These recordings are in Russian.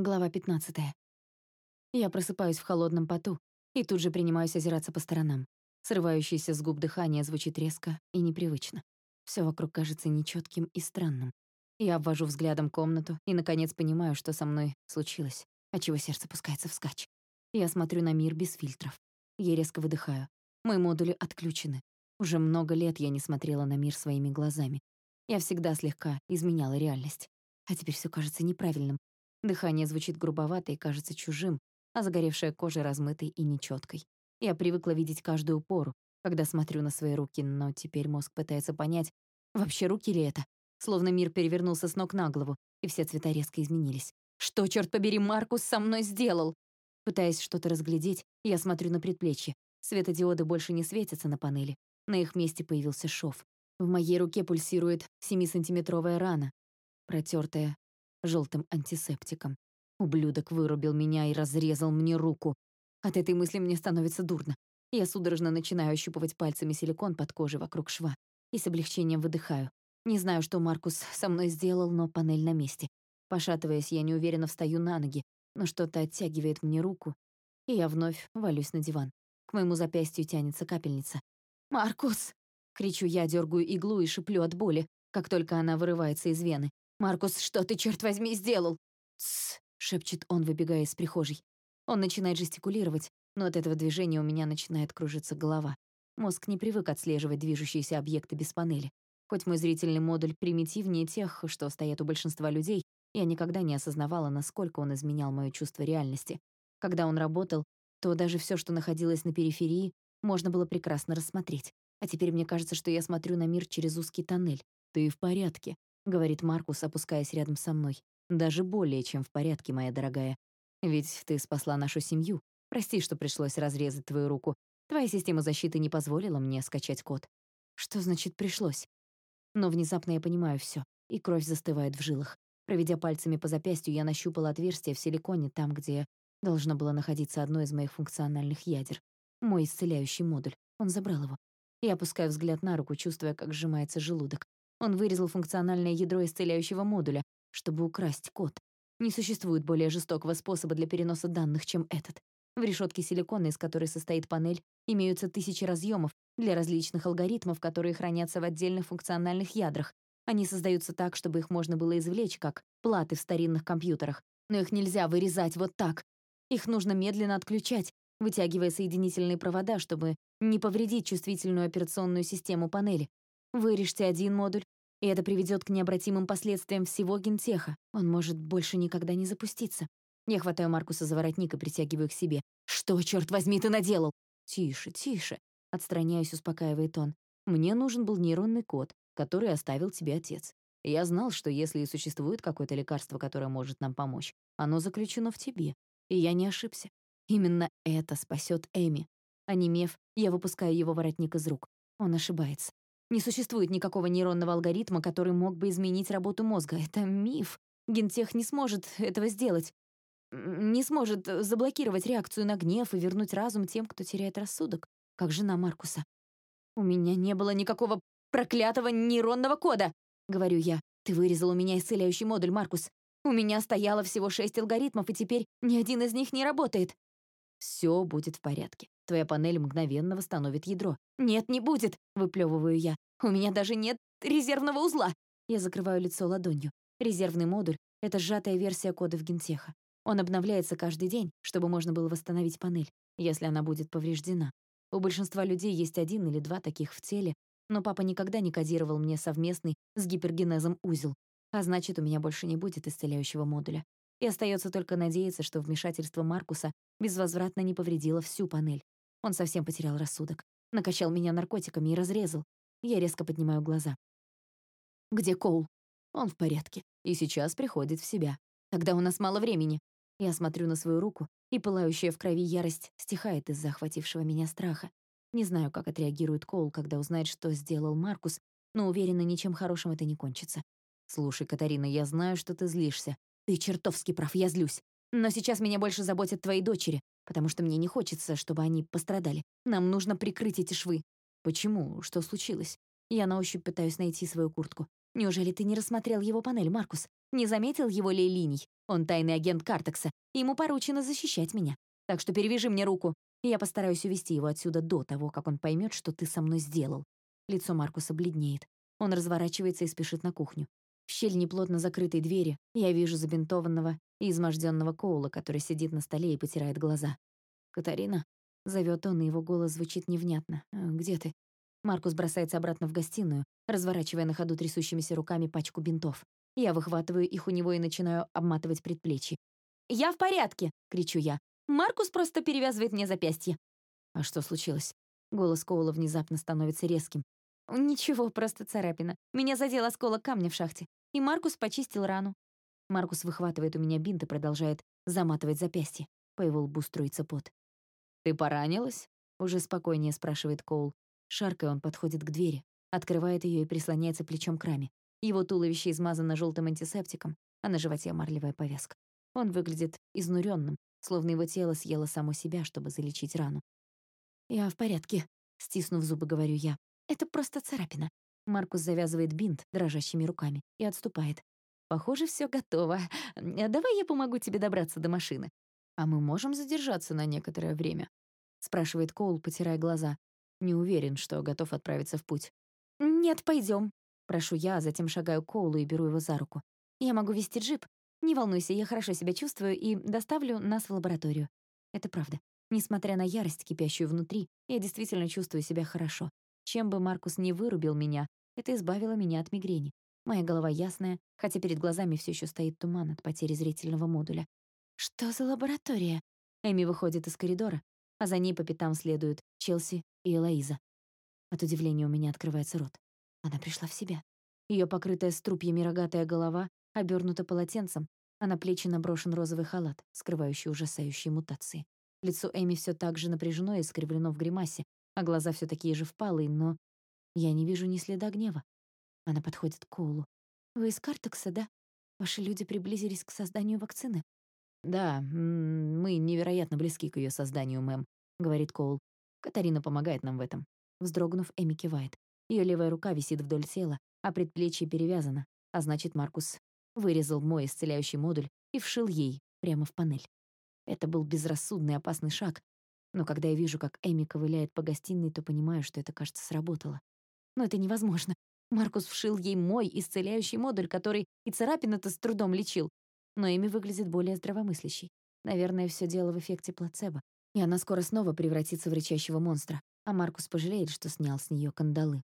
Глава 15. Я просыпаюсь в холодном поту и тут же принимаюсь озираться по сторонам. Срывающееся с губ дыхание звучит резко и непривычно. Все вокруг кажется нечетким и странным. Я обвожу взглядом комнату и, наконец, понимаю, что со мной случилось, отчего сердце пускается вскачь. Я смотрю на мир без фильтров. Я резко выдыхаю. Мои модули отключены. Уже много лет я не смотрела на мир своими глазами. Я всегда слегка изменяла реальность. А теперь все кажется неправильным, Дыхание звучит грубовато и кажется чужим, а загоревшая кожа размытой и нечеткой. Я привыкла видеть каждую пору, когда смотрю на свои руки, но теперь мозг пытается понять, вообще руки ли это? Словно мир перевернулся с ног на голову, и все цвета резко изменились. Что, черт побери, Маркус со мной сделал? Пытаясь что-то разглядеть, я смотрю на предплечье. Светодиоды больше не светятся на панели. На их месте появился шов. В моей руке пульсирует 7-сантиметровая рана, протертая желтым антисептиком. Ублюдок вырубил меня и разрезал мне руку. От этой мысли мне становится дурно. Я судорожно начинаю ощупывать пальцами силикон под кожей вокруг шва и с облегчением выдыхаю. Не знаю, что Маркус со мной сделал, но панель на месте. Пошатываясь, я неуверенно встаю на ноги, но что-то оттягивает мне руку, и я вновь валюсь на диван. К моему запястью тянется капельница. «Маркус!» — кричу я, дергаю иглу и шиплю от боли, как только она вырывается из вены. «Маркус, что ты, черт возьми, сделал?» «Тссс», — шепчет он, выбегая из прихожей. Он начинает жестикулировать, но от этого движения у меня начинает кружиться голова. Мозг не привык отслеживать движущиеся объекты без панели. Хоть мой зрительный модуль примитивнее тех, что стоят у большинства людей, я никогда не осознавала, насколько он изменял моё чувство реальности. Когда он работал, то даже всё, что находилось на периферии, можно было прекрасно рассмотреть. А теперь мне кажется, что я смотрю на мир через узкий тоннель. «Ты в порядке», говорит Маркус, опускаясь рядом со мной. Даже более чем в порядке, моя дорогая. Ведь ты спасла нашу семью. Прости, что пришлось разрезать твою руку. Твоя система защиты не позволила мне скачать код. Что значит пришлось? Но внезапно я понимаю все, и кровь застывает в жилах. Проведя пальцами по запястью, я нащупала отверстие в силиконе там, где должно было находиться одно из моих функциональных ядер. Мой исцеляющий модуль. Он забрал его. Я опускаю взгляд на руку, чувствуя, как сжимается желудок. Он вырезал функциональное ядро исцеляющего модуля, чтобы украсть код. Не существует более жестокого способа для переноса данных, чем этот. В решетке силикона, из которой состоит панель, имеются тысячи разъемов для различных алгоритмов, которые хранятся в отдельных функциональных ядрах. Они создаются так, чтобы их можно было извлечь, как платы в старинных компьютерах. Но их нельзя вырезать вот так. Их нужно медленно отключать, вытягивая соединительные провода, чтобы не повредить чувствительную операционную систему панели. Вырежьте один модуль, и это приведет к необратимым последствиям всего гентеха. Он может больше никогда не запуститься. Я хватаю Маркуса за воротник и притягиваю к себе. «Что, черт возьми, ты наделал?» «Тише, тише», — отстраняюсь, успокаивает он. «Мне нужен был нейронный код, который оставил тебе отец. Я знал, что если и существует какое-то лекарство, которое может нам помочь, оно заключено в тебе. И я не ошибся. Именно это спасет Эми. Онемев, я выпускаю его воротник из рук. Он ошибается. Не существует никакого нейронного алгоритма, который мог бы изменить работу мозга. Это миф. Гентех не сможет этого сделать. Не сможет заблокировать реакцию на гнев и вернуть разум тем, кто теряет рассудок, как жена Маркуса. «У меня не было никакого проклятого нейронного кода!» — говорю я. «Ты вырезал у меня исцеляющий модуль, Маркус. У меня стояло всего шесть алгоритмов, и теперь ни один из них не работает». «Все будет в порядке. Твоя панель мгновенно восстановит ядро. «Нет, не будет!» — выплевываю я. «У меня даже нет резервного узла!» Я закрываю лицо ладонью. Резервный модуль — это сжатая версия кодов гентеха. Он обновляется каждый день, чтобы можно было восстановить панель, если она будет повреждена. У большинства людей есть один или два таких в теле, но папа никогда не кодировал мне совместный с гипергенезом узел, а значит, у меня больше не будет исцеляющего модуля. И остается только надеяться, что вмешательство Маркуса безвозвратно не повредило всю панель. Он совсем потерял рассудок. Накачал меня наркотиками и разрезал. Я резко поднимаю глаза. «Где Коул?» «Он в порядке. И сейчас приходит в себя. Тогда у нас мало времени». Я смотрю на свою руку, и пылающая в крови ярость стихает из захватившего меня страха. Не знаю, как отреагирует Коул, когда узнает, что сделал Маркус, но уверена, ничем хорошим это не кончится. «Слушай, Катарина, я знаю, что ты злишься. Ты чертовски прав, я злюсь. Но сейчас меня больше заботят твои дочери потому что мне не хочется, чтобы они пострадали. Нам нужно прикрыть эти швы. Почему? Что случилось? Я на ощупь пытаюсь найти свою куртку. Неужели ты не рассмотрел его панель, Маркус? Не заметил его ли линий? Он тайный агент Картекса, ему поручено защищать меня. Так что перевяжи мне руку, я постараюсь увести его отсюда до того, как он поймет, что ты со мной сделал». Лицо Маркуса бледнеет. Он разворачивается и спешит на кухню. В щель неплотно закрытой двери я вижу забинтованного и изможденного Коула, который сидит на столе и потирает глаза. «Катарина?» — зовет он, и его голос звучит невнятно. «Э, «Где ты?» Маркус бросается обратно в гостиную, разворачивая на ходу трясущимися руками пачку бинтов. Я выхватываю их у него и начинаю обматывать предплечье. «Я в порядке!» — кричу я. «Маркус просто перевязывает мне запястье». «А что случилось?» Голос Коула внезапно становится резким. «Ничего, просто царапина. Меня задел осколок камня в шахте, и Маркус почистил рану». Маркус выхватывает у меня бинт и продолжает заматывать запястье. По его лбу струится пот. «Ты поранилась?» — уже спокойнее спрашивает Коул. Шаркой он подходит к двери, открывает ее и прислоняется плечом к раме. Его туловище измазано желтым антисептиком, а на животе марлевая повязка. Он выглядит изнуренным, словно его тело съело само себя, чтобы залечить рану. «Я в порядке», — стиснув зубы, говорю я. «Это просто царапина». Маркус завязывает бинт дрожащими руками и отступает. «Похоже, все готово. Давай я помогу тебе добраться до машины». «А мы можем задержаться на некоторое время?» — спрашивает Коул, потирая глаза. Не уверен, что готов отправиться в путь. «Нет, пойдем. Прошу я, а затем шагаю к Коулу и беру его за руку. «Я могу вести джип. Не волнуйся, я хорошо себя чувствую и доставлю нас в лабораторию». Это правда. Несмотря на ярость, кипящую внутри, я действительно чувствую себя хорошо. Чем бы Маркус не вырубил меня, это избавило меня от мигрени. Моя голова ясная, хотя перед глазами все еще стоит туман от потери зрительного модуля. «Что за лаборатория?» Эми выходит из коридора, а за ней по пятам следуют Челси и Элоиза. От удивления у меня открывается рот. Она пришла в себя. Ее покрытая струпьями рогатая голова обернута полотенцем, а на плечи наброшен розовый халат, скрывающий ужасающие мутации. Лицо Эми все так же напряжено и скривлено в гримасе, а глаза все такие же впалые, но я не вижу ни следа гнева. Она подходит к Коулу. «Вы из Картекса, да? Ваши люди приблизились к созданию вакцины?» «Да, мы невероятно близки к ее созданию, мэм», — говорит Коул. «Катарина помогает нам в этом». Вздрогнув, Эми кивает. Ее левая рука висит вдоль тела, а предплечье перевязано, а значит, Маркус вырезал мой исцеляющий модуль и вшил ей прямо в панель. Это был безрассудный опасный шаг, но когда я вижу, как Эми ковыляет по гостиной, то понимаю, что это, кажется, сработало. Но это невозможно. Маркус вшил ей мой исцеляющий модуль, который и царапины-то с трудом лечил. Но Эми выглядит более здравомыслящей. Наверное, все дело в эффекте плацебо. И она скоро снова превратится в рычащего монстра, а Маркус пожалеет, что снял с нее кандалы.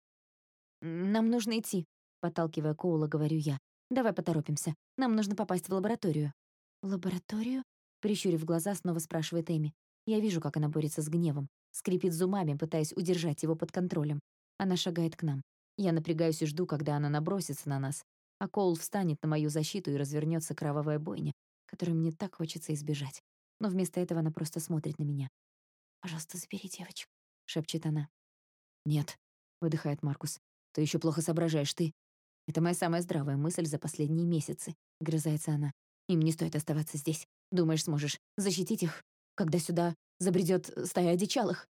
«Нам нужно идти», — подталкивая Коула, говорю я. «Давай поторопимся. Нам нужно попасть в лабораторию». «В лабораторию?» — прищурив глаза, снова спрашивает Эми. Я вижу, как она борется с гневом, скрипит зубами, пытаясь удержать его под контролем. Она шагает к нам. Я напрягаюсь и жду, когда она набросится на нас. А Коул встанет на мою защиту и развернется кровавая бойня, которую мне так хочется избежать. Но вместо этого она просто смотрит на меня. «Пожалуйста, забери девочку», — шепчет она. «Нет», — выдыхает Маркус. Ты еще плохо соображаешь, ты. Это моя самая здравая мысль за последние месяцы, грызается она. Им не стоит оставаться здесь. Думаешь, сможешь защитить их, когда сюда забредет стая одичалых?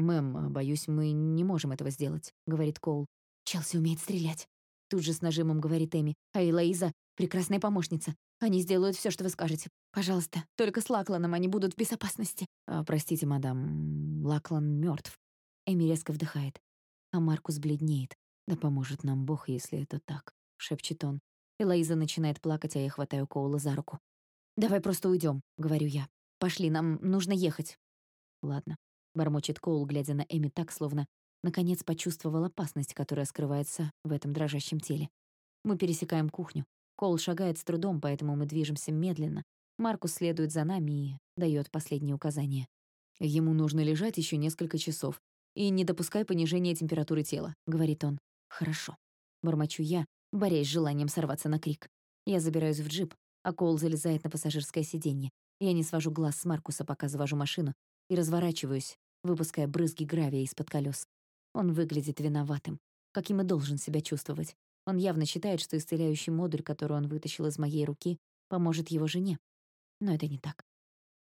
Мэм, боюсь, мы не можем этого сделать, говорит Коул. Челси умеет стрелять. Тут же с нажимом говорит Эми. А Элоиза — прекрасная помощница. Они сделают все, что вы скажете. Пожалуйста, только с Лакланом они будут в безопасности. А, простите, мадам, Лаклан мертв. Эми резко вдыхает, а Маркус бледнеет. «Да поможет нам Бог, если это так», — шепчет он. Элоиза начинает плакать, а я хватаю Коула за руку. «Давай просто уйдем, говорю я. «Пошли, нам нужно ехать». «Ладно», — бормочет Коул, глядя на Эми так, словно наконец почувствовал опасность, которая скрывается в этом дрожащем теле. Мы пересекаем кухню. Коул шагает с трудом, поэтому мы движемся медленно. Маркус следует за нами и дает последние указания. «Ему нужно лежать еще несколько часов. И не допускай понижения температуры тела», — говорит он. «Хорошо», — бормочу я, борясь с желанием сорваться на крик. Я забираюсь в джип, а Коул залезает на пассажирское сиденье. Я не свожу глаз с Маркуса, пока завожу машину, и разворачиваюсь, выпуская брызги гравия из-под колес. Он выглядит виноватым, каким и должен себя чувствовать. Он явно считает, что исцеляющий модуль, который он вытащил из моей руки, поможет его жене. Но это не так.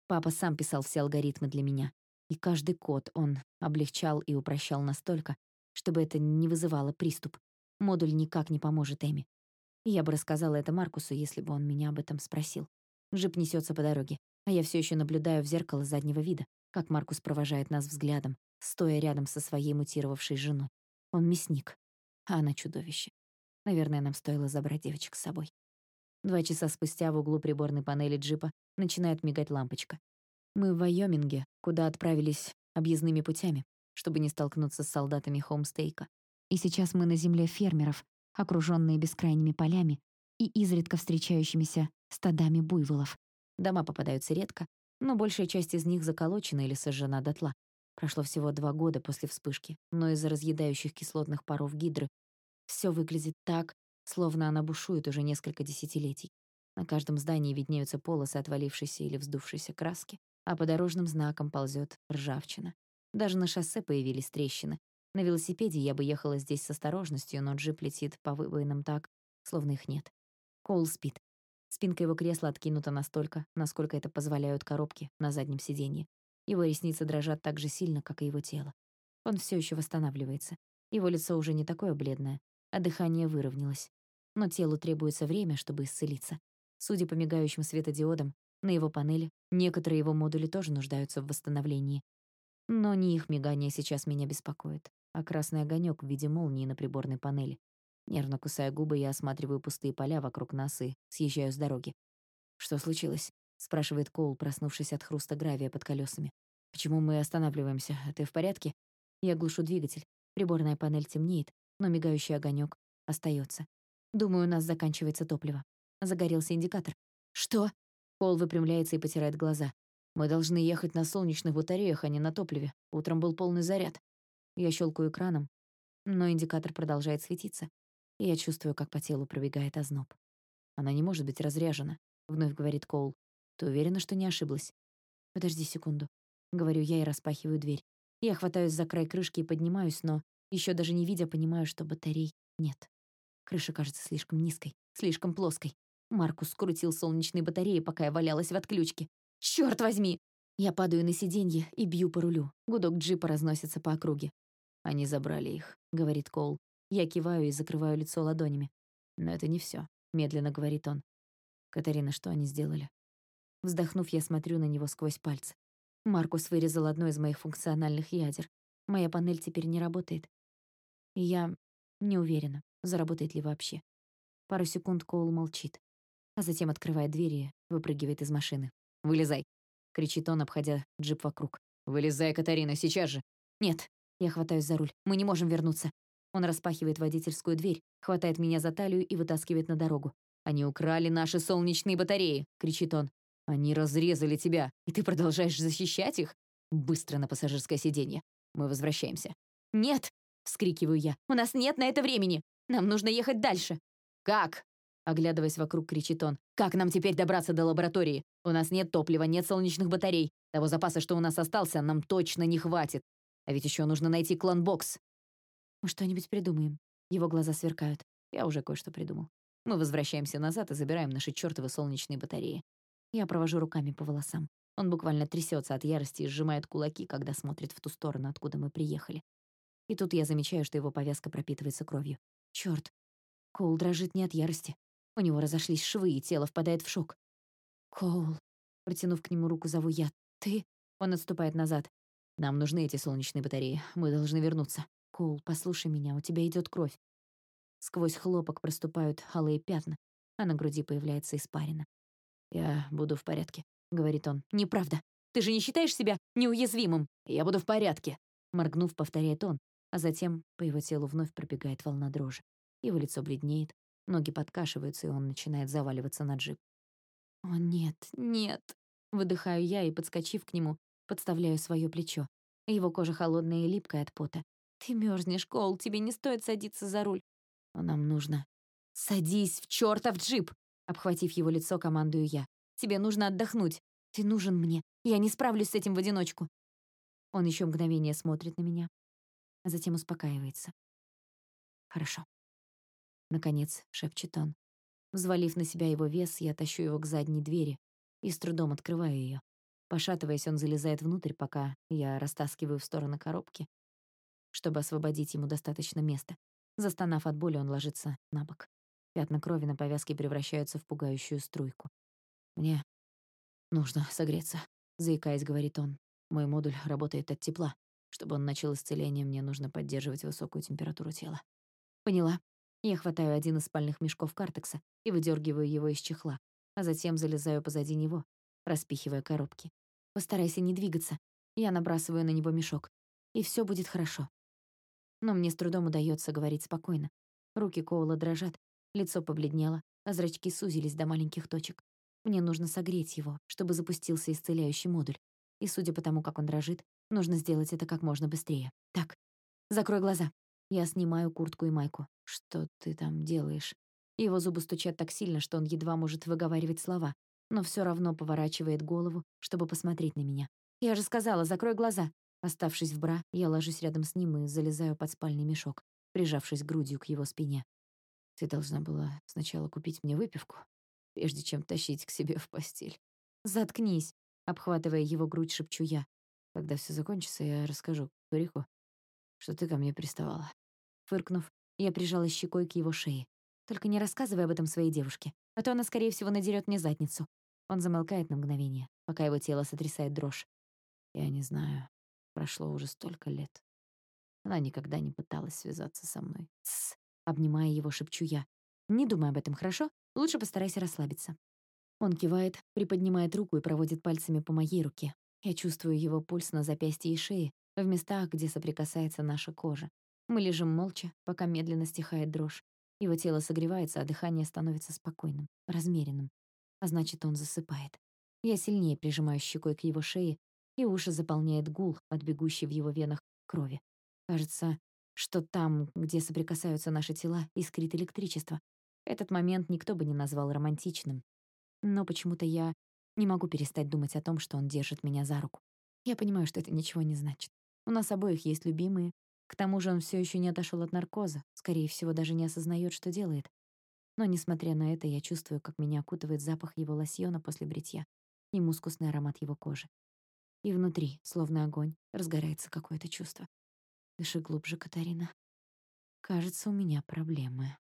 Папа сам писал все алгоритмы для меня, и каждый код он облегчал и упрощал настолько, чтобы это не вызывало приступ. Модуль никак не поможет Эми. Я бы рассказала это Маркусу, если бы он меня об этом спросил. Джип несется по дороге, а я все еще наблюдаю в зеркало заднего вида, как Маркус провожает нас взглядом, стоя рядом со своей мутировавшей женой. Он мясник, а она чудовище. Наверное, нам стоило забрать девочек с собой. Два часа спустя в углу приборной панели джипа начинает мигать лампочка. Мы в Вайоминге, куда отправились объездными путями, чтобы не столкнуться с солдатами Хомстейка. И сейчас мы на земле фермеров, окружённые бескрайними полями и изредка встречающимися стадами буйволов. Дома попадаются редко, но большая часть из них заколочена или сожжена дотла. Прошло всего два года после вспышки, но из-за разъедающих кислотных паров гидры все выглядит так, словно она бушует уже несколько десятилетий. На каждом здании виднеются полосы отвалившейся или вздувшейся краски, а по дорожным знакам ползет ржавчина. Даже на шоссе появились трещины. На велосипеде я бы ехала здесь с осторожностью, но джип летит по выбоинам так, словно их нет. Коул спит. Спинка его кресла откинута настолько, насколько это позволяют коробки на заднем сиденье. Его ресницы дрожат так же сильно, как и его тело. Он все еще восстанавливается. Его лицо уже не такое бледное, а дыхание выровнялось. Но телу требуется время, чтобы исцелиться. Судя по мигающим светодиодам, на его панели некоторые его модули тоже нуждаются в восстановлении. Но не их мигание сейчас меня беспокоит, а красный огонек в виде молнии на приборной панели. Нервно кусая губы, я осматриваю пустые поля вокруг нас и съезжаю с дороги. «Что случилось?» — спрашивает Коул, проснувшись от хруста гравия под колесами. «Почему мы останавливаемся? Ты в порядке?» Я глушу двигатель. Приборная панель темнеет, но мигающий огонек остается. Думаю, у нас заканчивается топливо. Загорелся индикатор. «Что?» Коул выпрямляется и потирает глаза. «Мы должны ехать на солнечных батареях, а не на топливе. Утром был полный заряд». Я щелкаю экраном, но индикатор продолжает светиться и я чувствую, как по телу пробегает озноб. «Она не может быть разряжена», — вновь говорит Коул. «Ты уверена, что не ошиблась?» «Подожди секунду», — говорю я и распахиваю дверь. Я хватаюсь за край крышки и поднимаюсь, но, еще даже не видя, понимаю, что батарей нет. Крыша кажется слишком низкой, слишком плоской. Маркус скрутил солнечные батареи, пока я валялась в отключке. Черт возьми! Я падаю на сиденье и бью по рулю. Гудок джипа разносится по округе. «Они забрали их», — говорит Коул. Я киваю и закрываю лицо ладонями. Но это не все, медленно говорит он. Катарина, что они сделали? Вздохнув, я смотрю на него сквозь пальцы. Маркус вырезал одно из моих функциональных ядер. Моя панель теперь не работает. И я не уверена, заработает ли вообще. Пару секунд Коул молчит, а затем открывает дверь и выпрыгивает из машины. «Вылезай!» — кричит он, обходя джип вокруг. «Вылезай, Катарина, сейчас же!» «Нет!» — я хватаюсь за руль. «Мы не можем вернуться. Он распахивает водительскую дверь, хватает меня за талию и вытаскивает на дорогу. «Они украли наши солнечные батареи!» — кричит он. «Они разрезали тебя, и ты продолжаешь защищать их?» Быстро на пассажирское сиденье. Мы возвращаемся. «Нет!» — вскрикиваю я. «У нас нет на это времени! Нам нужно ехать дальше!» «Как?» — оглядываясь вокруг, кричит он. «Как нам теперь добраться до лаборатории? У нас нет топлива, нет солнечных батарей. Того запаса, что у нас остался, нам точно не хватит. А ведь еще нужно найти клан-бокс. Мы что-нибудь придумаем. Его глаза сверкают. Я уже кое-что придумал. Мы возвращаемся назад и забираем наши чёртовы солнечные батареи. Я провожу руками по волосам. Он буквально трясется от ярости и сжимает кулаки, когда смотрит в ту сторону, откуда мы приехали. И тут я замечаю, что его повязка пропитывается кровью. Чёрт. Коул дрожит не от ярости. У него разошлись швы, и тело впадает в шок. «Коул», протянув к нему руку, зову я. «Ты?» Он отступает назад. «Нам нужны эти солнечные батареи. Мы должны вернуться». Коул, послушай меня, у тебя идет кровь. Сквозь хлопок проступают алые пятна, а на груди появляется испарина. «Я буду в порядке», — говорит он. «Неправда. Ты же не считаешь себя неуязвимым? Я буду в порядке», — моргнув, повторяет он, а затем по его телу вновь пробегает волна дрожи. Его лицо бледнеет, ноги подкашиваются, и он начинает заваливаться на джип. «О, нет, нет!» — выдыхаю я и, подскочив к нему, подставляю свое плечо. Его кожа холодная и липкая от пота, ты мерзнешь, Коул, тебе не стоит садиться за руль. Но нам нужно. Садись в чертов джип! Обхватив его лицо, командую я. Тебе нужно отдохнуть. Ты нужен мне. Я не справлюсь с этим в одиночку. Он еще мгновение смотрит на меня, а затем успокаивается. Хорошо. Наконец, шепчет он. Взвалив на себя его вес, я тащу его к задней двери и с трудом открываю ее. Пошатываясь, он залезает внутрь, пока я растаскиваю в стороны коробки, чтобы освободить ему достаточно места. Застонав от боли, он ложится на бок. Пятна крови на повязке превращаются в пугающую струйку. Мне «Нужно согреться», — заикаясь, говорит он. «Мой модуль работает от тепла. Чтобы он начал исцеление, мне нужно поддерживать высокую температуру тела». «Поняла». Я хватаю один из спальных мешков картекса и выдергиваю его из чехла, а затем залезаю позади него, распихивая коробки. «Постарайся не двигаться». Я набрасываю на него мешок. «И все будет хорошо». Но мне с трудом удается говорить спокойно. Руки Коула дрожат, лицо побледнело, а зрачки сузились до маленьких точек. Мне нужно согреть его, чтобы запустился исцеляющий модуль. И судя по тому, как он дрожит, нужно сделать это как можно быстрее. Так, закрой глаза. Я снимаю куртку и майку. Что ты там делаешь? Его зубы стучат так сильно, что он едва может выговаривать слова, но все равно поворачивает голову, чтобы посмотреть на меня. Я же сказала, закрой глаза. Оставшись в бра, я ложусь рядом с ним и залезаю под спальный мешок, прижавшись грудью к его спине. Ты должна была сначала купить мне выпивку, прежде чем тащить к себе в постель. Заткнись, обхватывая его грудь, шепчу я. Когда все закончится, я расскажу Торику, что ты ко мне приставала. Фыркнув, я прижала щекой к его шее. Только не рассказывай об этом своей девушке, а то она, скорее всего, надерет мне задницу. Он замолкает на мгновение, пока его тело сотрясает дрожь. Я не знаю, прошло уже столько лет. Она никогда не пыталась связаться со мной. Тссс, обнимая его, шепчу я. Не думай об этом, хорошо? Лучше постарайся расслабиться. Он кивает, приподнимает руку и проводит пальцами по моей руке. Я чувствую его пульс на запястье и шее, в местах, где соприкасается наша кожа. Мы лежим молча, пока медленно стихает дрожь. Его тело согревается, а дыхание становится спокойным, размеренным. А значит, он засыпает. Я сильнее прижимаю щекой к его шее, и уши заполняет гул от бегущей в его венах крови. Кажется, что там, где соприкасаются наши тела, искрит электричество. Этот момент никто бы не назвал романтичным. Но почему-то я не могу перестать думать о том, что он держит меня за руку. Я понимаю, что это ничего не значит. У нас обоих есть любимые. К тому же он все еще не отошел от наркоза, скорее всего, даже не осознает, что делает. Но, несмотря на это, я чувствую, как меня окутывает запах его лосьона после бритья и мускусный аромат его кожи. И внутри, словно огонь, разгорается какое-то чувство. Дыши глубже, Катарина. Кажется, у меня проблемы.